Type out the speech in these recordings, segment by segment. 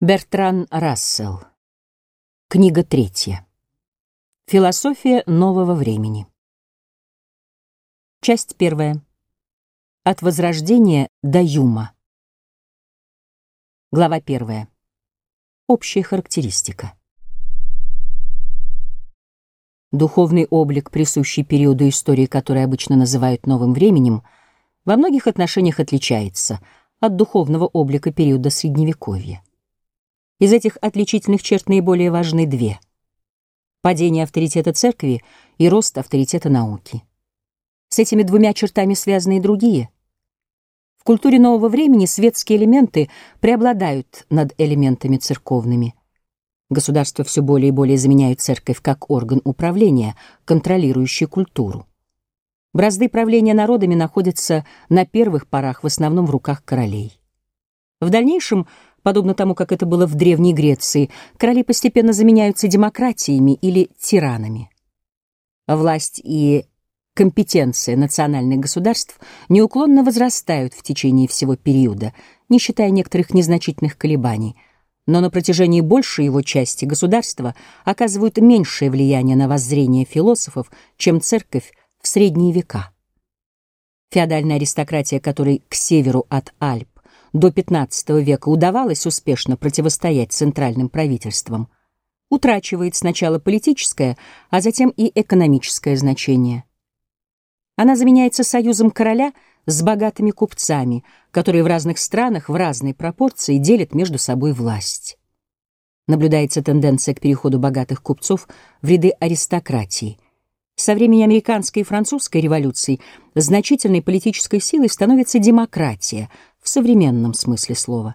Бертран Рассел. Книга третья. Философия нового времени. Часть первая. От Возрождения до Юма. Глава первая. Общая характеристика. Духовный облик, присущий периоду истории, который обычно называют новым временем, во многих отношениях отличается от духовного облика периода Средневековья. Из этих отличительных черт наиболее важны две — падение авторитета церкви и рост авторитета науки. С этими двумя чертами связаны и другие. В культуре нового времени светские элементы преобладают над элементами церковными. Государство все более и более заменяет церковь как орган управления, контролирующий культуру. Бразды правления народами находятся на первых порах в основном в руках королей. В дальнейшем, подобно тому, как это было в Древней Греции, короли постепенно заменяются демократиями или тиранами. Власть и компетенция национальных государств неуклонно возрастают в течение всего периода, не считая некоторых незначительных колебаний – но на протяжении большей его части государства оказывают меньшее влияние на воззрение философов, чем церковь в средние века. Феодальная аристократия, которой к северу от Альп до XV века удавалось успешно противостоять центральным правительствам, утрачивает сначала политическое, а затем и экономическое значение. Она заменяется союзом короля – с богатыми купцами, которые в разных странах в разной пропорции делят между собой власть. Наблюдается тенденция к переходу богатых купцов в ряды аристократии. Со времени американской и французской революций значительной политической силой становится демократия в современном смысле слова.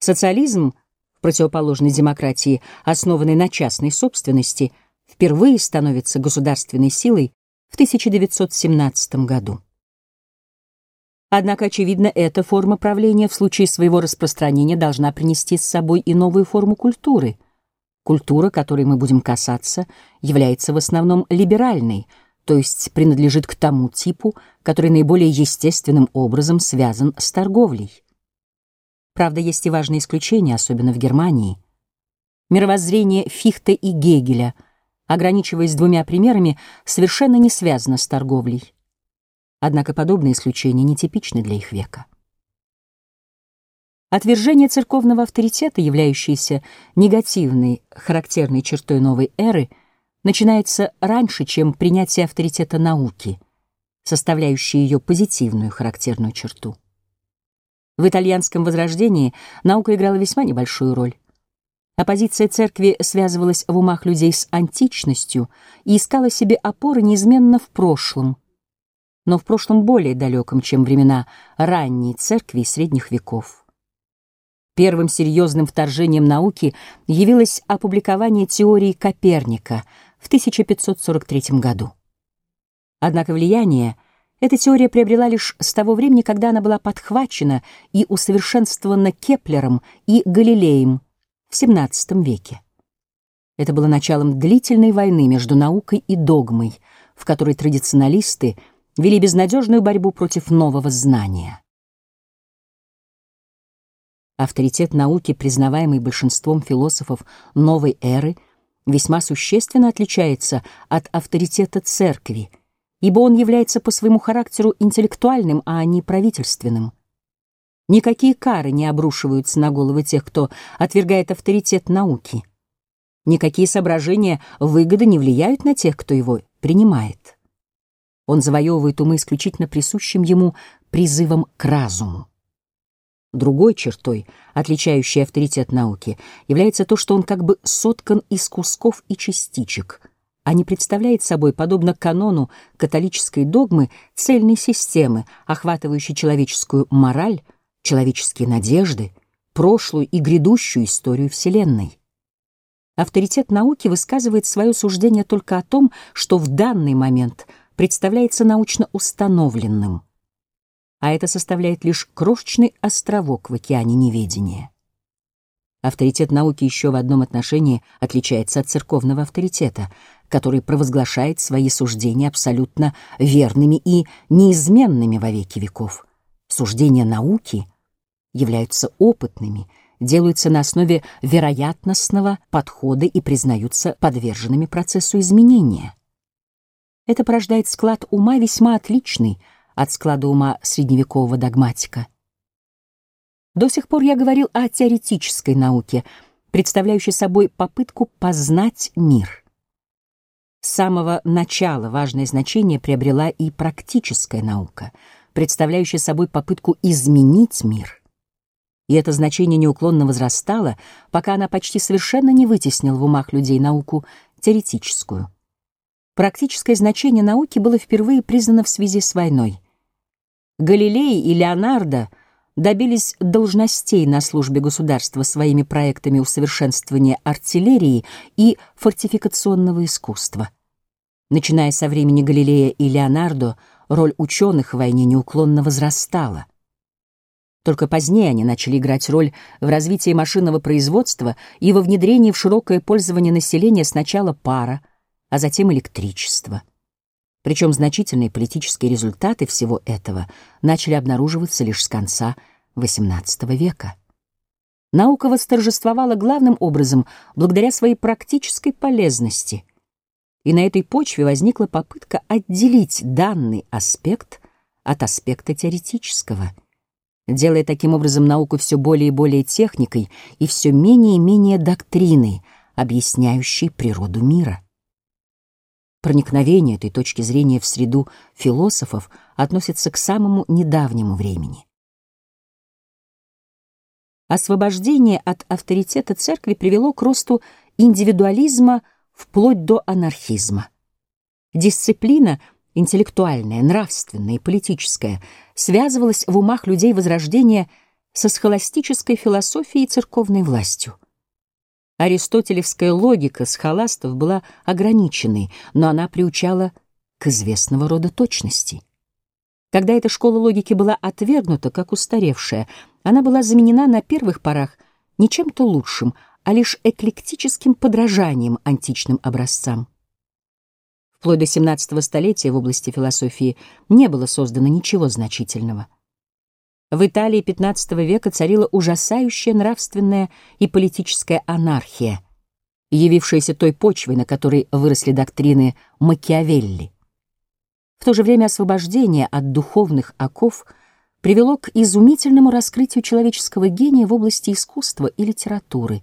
Социализм, в противоположной демократии, основанный на частной собственности, впервые становится государственной силой в 1917 году. Однако, очевидно, эта форма правления в случае своего распространения должна принести с собой и новую форму культуры. Культура, которой мы будем касаться, является в основном либеральной, то есть принадлежит к тому типу, который наиболее естественным образом связан с торговлей. Правда, есть и важные исключения, особенно в Германии. Мировоззрение Фихта и Гегеля, ограничиваясь двумя примерами, совершенно не связано с торговлей. Однако подобные исключения нетипичны для их века. Отвержение церковного авторитета, являющееся негативной, характерной чертой новой эры, начинается раньше, чем принятие авторитета науки, составляющей ее позитивную характерную черту. В итальянском возрождении наука играла весьма небольшую роль. Оппозиция церкви связывалась в умах людей с античностью и искала себе опоры неизменно в прошлом, но в прошлом более далеком, чем времена ранней церкви и средних веков. Первым серьезным вторжением науки явилось опубликование теории Коперника в 1543 году. Однако влияние эта теория приобрела лишь с того времени, когда она была подхвачена и усовершенствована Кеплером и Галилеем в XVII веке. Это было началом длительной войны между наукой и догмой, в которой традиционалисты — вели безнадежную борьбу против нового знания. Авторитет науки, признаваемый большинством философов новой эры, весьма существенно отличается от авторитета церкви, ибо он является по своему характеру интеллектуальным, а не правительственным. Никакие кары не обрушиваются на головы тех, кто отвергает авторитет науки. Никакие соображения выгоды не влияют на тех, кто его принимает. Он завоевывает умы исключительно присущим ему призывом к разуму. Другой чертой, отличающей авторитет науки, является то, что он как бы соткан из кусков и частичек, а не представляет собой, подобно канону католической догмы, цельной системы, охватывающей человеческую мораль, человеческие надежды, прошлую и грядущую историю Вселенной. Авторитет науки высказывает свое суждение только о том, что в данный момент – представляется научно установленным, а это составляет лишь крошечный островок в океане неведения. Авторитет науки еще в одном отношении отличается от церковного авторитета, который провозглашает свои суждения абсолютно верными и неизменными во веки веков. Суждения науки являются опытными, делаются на основе вероятностного подхода и признаются подверженными процессу изменения. Это порождает склад ума весьма отличный от склада ума средневекового догматика. До сих пор я говорил о теоретической науке, представляющей собой попытку познать мир. С самого начала важное значение приобрела и практическая наука, представляющая собой попытку изменить мир. И это значение неуклонно возрастало, пока она почти совершенно не вытеснила в умах людей науку теоретическую. Практическое значение науки было впервые признано в связи с войной. Галилей и Леонардо добились должностей на службе государства своими проектами усовершенствования артиллерии и фортификационного искусства. Начиная со времени Галилея и Леонардо, роль ученых в войне неуклонно возрастала. Только позднее они начали играть роль в развитии машинного производства и во внедрении в широкое пользование населения сначала пара, а затем электричества. Причем значительные политические результаты всего этого начали обнаруживаться лишь с конца XVIII века. Наука восторжествовала главным образом благодаря своей практической полезности, и на этой почве возникла попытка отделить данный аспект от аспекта теоретического, делая таким образом науку все более и более техникой и все менее и менее доктриной, объясняющей природу мира. Проникновение этой точки зрения в среду философов относится к самому недавнему времени. Освобождение от авторитета церкви привело к росту индивидуализма вплоть до анархизма. Дисциплина, интеллектуальная, нравственная и политическая, связывалась в умах людей Возрождения со схоластической философией и церковной властью. Аристотелевская логика схоластов была ограниченной, но она приучала к известного рода точности. Когда эта школа логики была отвергнута как устаревшая, она была заменена на первых порах не чем-то лучшим, а лишь эклектическим подражанием античным образцам. Вплоть до XVII столетия в области философии не было создано ничего значительного. В Италии XV века царила ужасающая нравственная и политическая анархия, явившаяся той почвой, на которой выросли доктрины Макиавелли. В то же время освобождение от духовных оков привело к изумительному раскрытию человеческого гения в области искусства и литературы.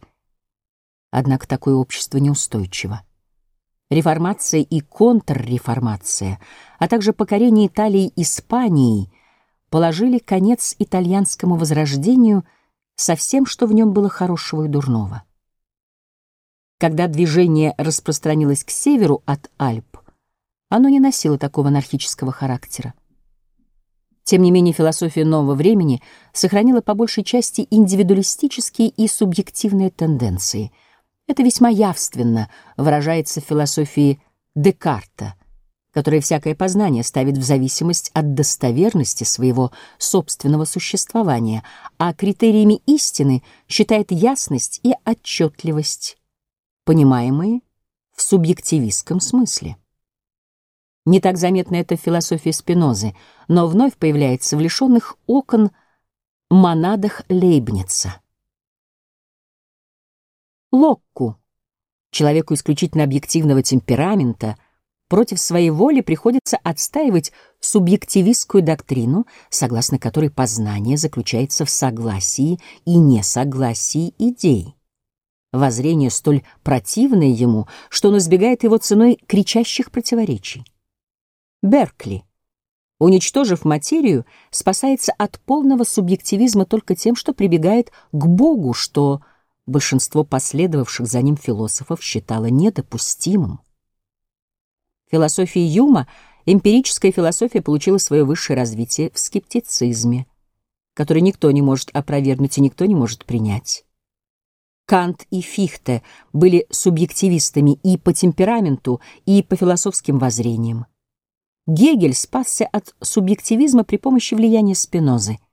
Однако такое общество неустойчиво. Реформация и контрреформация, а также покорение Италии Испанией — положили конец итальянскому возрождению со всем, что в нем было хорошего и дурного. Когда движение распространилось к северу от Альп, оно не носило такого анархического характера. Тем не менее, философия нового времени сохранила по большей части индивидуалистические и субъективные тенденции. Это весьма явственно выражается в философии Декарта, которое всякое познание ставит в зависимость от достоверности своего собственного существования, а критериями истины считает ясность и отчетливость, понимаемые в субъективистском смысле. Не так заметно это в философии Спинозы, но вновь появляется в лишенных окон монадах Лейбница. Локку, человеку исключительно объективного темперамента, против своей воли приходится отстаивать субъективистскую доктрину, согласно которой познание заключается в согласии и несогласии идей. Воззрение столь противное ему, что он избегает его ценой кричащих противоречий. Беркли, уничтожив материю, спасается от полного субъективизма только тем, что прибегает к Богу, что большинство последовавших за ним философов считало недопустимым. Философия Юма, эмпирическая философия получила свое высшее развитие в скептицизме, который никто не может опровергнуть и никто не может принять. Кант и Фихте были субъективистами и по темпераменту, и по философским воззрениям. Гегель спасся от субъективизма при помощи влияния Спинозы —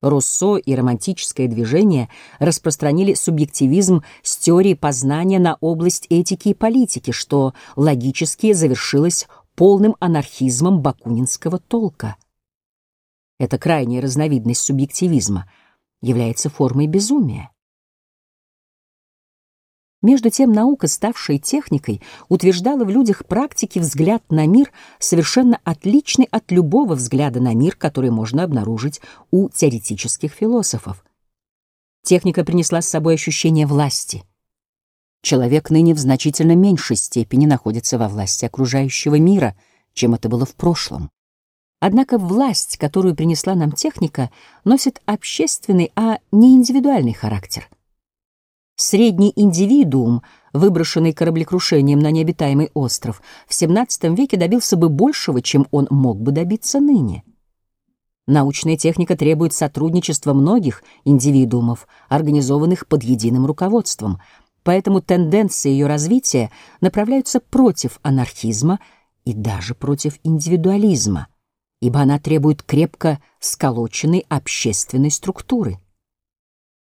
Руссо и романтическое движение распространили субъективизм с теорией познания на область этики и политики, что логически завершилось полным анархизмом бакунинского толка. Эта крайняя разновидность субъективизма является формой безумия. Между тем наука, ставшая техникой, утверждала в людях практики взгляд на мир, совершенно отличный от любого взгляда на мир, который можно обнаружить у теоретических философов. Техника принесла с собой ощущение власти. Человек ныне в значительно меньшей степени находится во власти окружающего мира, чем это было в прошлом. Однако власть, которую принесла нам техника, носит общественный, а не индивидуальный характер — Средний индивидуум, выброшенный кораблекрушением на необитаемый остров, в XVII веке добился бы большего, чем он мог бы добиться ныне. Научная техника требует сотрудничества многих индивидуумов, организованных под единым руководством, поэтому тенденции ее развития направляются против анархизма и даже против индивидуализма, ибо она требует крепко сколоченной общественной структуры.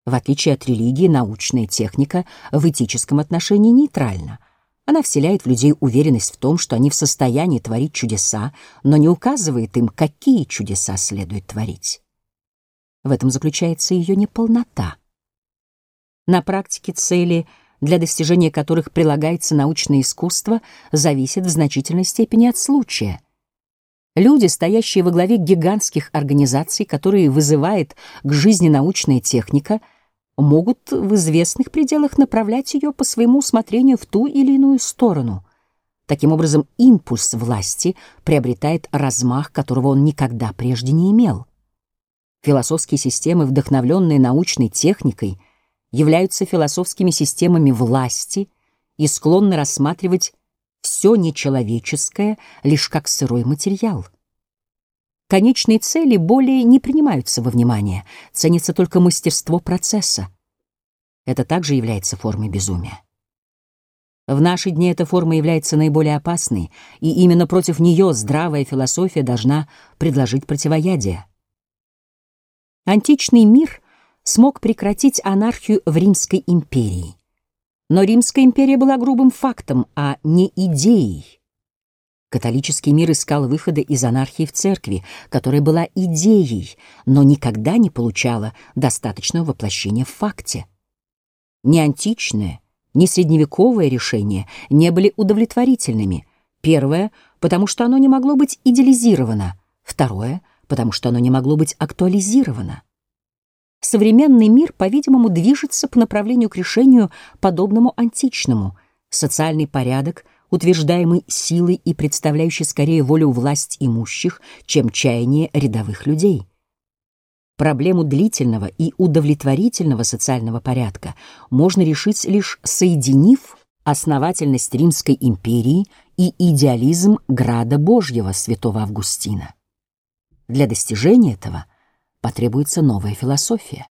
В отличие от религии, научная техника в этическом отношении нейтральна. Она вселяет в людей уверенность в том, что они в состоянии творить чудеса, но не указывает им, какие чудеса следует творить. В этом заключается ее неполнота. На практике цели, для достижения которых прилагается научное искусство, зависит в значительной степени от случая. Люди, стоящие во главе гигантских организаций, которые вызывает к жизни научная техника — могут в известных пределах направлять ее по своему усмотрению в ту или иную сторону. Таким образом, импульс власти приобретает размах, которого он никогда прежде не имел. Философские системы, вдохновленные научной техникой, являются философскими системами власти и склонны рассматривать все нечеловеческое лишь как сырой материал. Конечные цели более не принимаются во внимание, ценится только мастерство процесса. Это также является формой безумия. В наши дни эта форма является наиболее опасной, и именно против нее здравая философия должна предложить противоядие. Античный мир смог прекратить анархию в Римской империи. Но Римская империя была грубым фактом, а не идеей. Католический мир искал выхода из анархии в церкви, которая была идеей, но никогда не получала достаточного воплощения в факте. Ни античное, ни средневековое решение не были удовлетворительными. Первое, потому что оно не могло быть идеализировано. Второе, потому что оно не могло быть актуализировано. Современный мир, по-видимому, движется по направлению к решению, подобному античному. Социальный порядок — утверждаемый силой и представляющий скорее волю власть имущих, чем чаяние рядовых людей. Проблему длительного и удовлетворительного социального порядка можно решить лишь соединив основательность Римской империи и идеализм Града Божьего святого Августина. Для достижения этого потребуется новая философия.